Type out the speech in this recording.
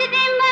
रे